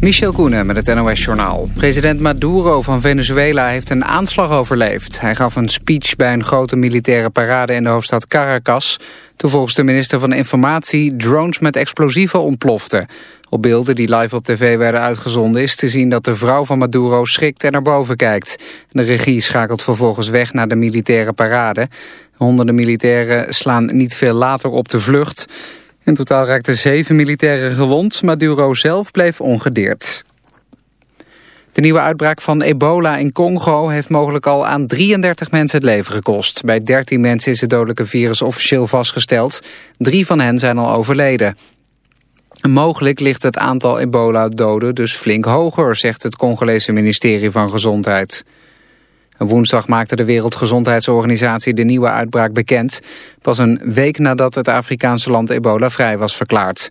Michel Koenen met het NOS-journaal. President Maduro van Venezuela heeft een aanslag overleefd. Hij gaf een speech bij een grote militaire parade in de hoofdstad Caracas... toen volgens de minister van Informatie drones met explosieven ontploften. Op beelden die live op tv werden uitgezonden is te zien dat de vrouw van Maduro schrikt en naar boven kijkt. De regie schakelt vervolgens weg naar de militaire parade. Honderden militairen slaan niet veel later op de vlucht... In totaal raakten zeven militairen gewond. Maduro zelf bleef ongedeerd. De nieuwe uitbraak van ebola in Congo heeft mogelijk al aan 33 mensen het leven gekost. Bij 13 mensen is het dodelijke virus officieel vastgesteld. Drie van hen zijn al overleden. Mogelijk ligt het aantal ebola-doden dus flink hoger, zegt het Congolese ministerie van Gezondheid. Woensdag maakte de Wereldgezondheidsorganisatie de nieuwe uitbraak bekend. Pas een week nadat het Afrikaanse land ebola vrij was verklaard.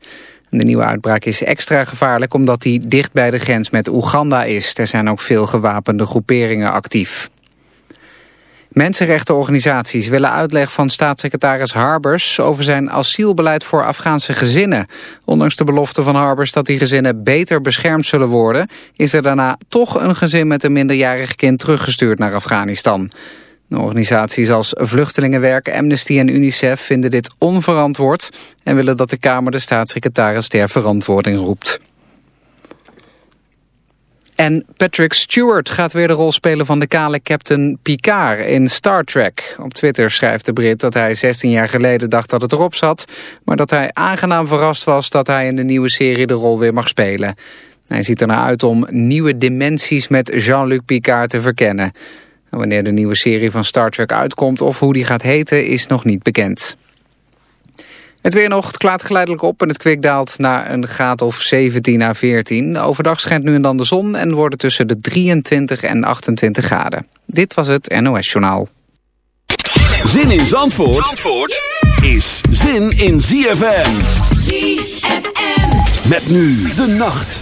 De nieuwe uitbraak is extra gevaarlijk omdat die dicht bij de grens met Oeganda is. Er zijn ook veel gewapende groeperingen actief. Mensenrechtenorganisaties willen uitleg van staatssecretaris Harbers over zijn asielbeleid voor Afghaanse gezinnen. Ondanks de belofte van Harbers dat die gezinnen beter beschermd zullen worden, is er daarna toch een gezin met een minderjarig kind teruggestuurd naar Afghanistan. organisaties als Vluchtelingenwerk, Amnesty en UNICEF vinden dit onverantwoord en willen dat de Kamer de staatssecretaris ter verantwoording roept. En Patrick Stewart gaat weer de rol spelen van de kale Captain Picard in Star Trek. Op Twitter schrijft de Brit dat hij 16 jaar geleden dacht dat het erop zat... maar dat hij aangenaam verrast was dat hij in de nieuwe serie de rol weer mag spelen. Hij ziet ernaar uit om nieuwe dimensies met Jean-Luc Picard te verkennen. Wanneer de nieuwe serie van Star Trek uitkomt of hoe die gaat heten is nog niet bekend. Het weer nog, het klaart geleidelijk op en het kwik daalt naar een graad of 17 à 14. Overdag schijnt nu en dan de zon en worden tussen de 23 en 28 graden. Dit was het NOS Journaal. Zin in Zandvoort, Zandvoort is zin in ZFM. ZFM. Met nu de nacht.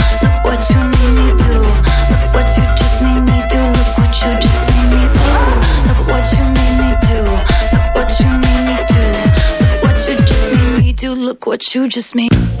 you just made.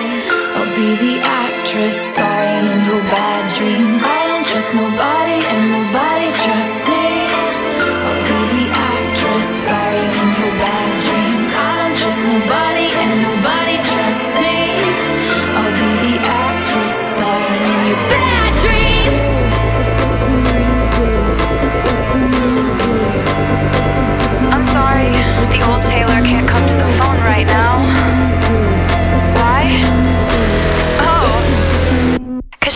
Be the actress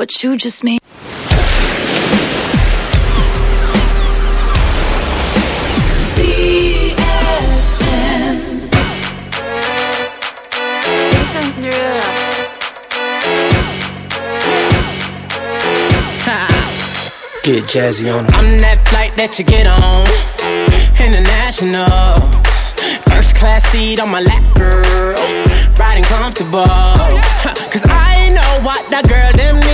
What you just made. Get jazzy on. I'm that flight that you get on. International. First class seat on my lap, girl. Riding comfortable. Cause I know what that girl them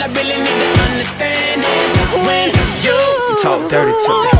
All I really need to understand is when you, talk dirty to me.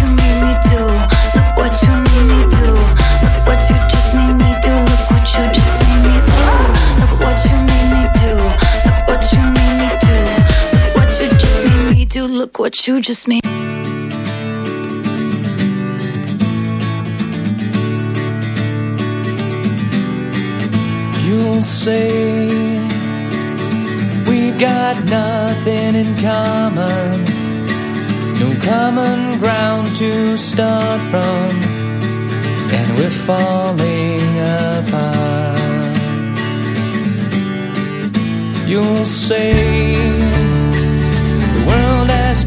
what you just made. You'll say we've got nothing in common, no common ground to start from, and we're falling apart. You'll say the world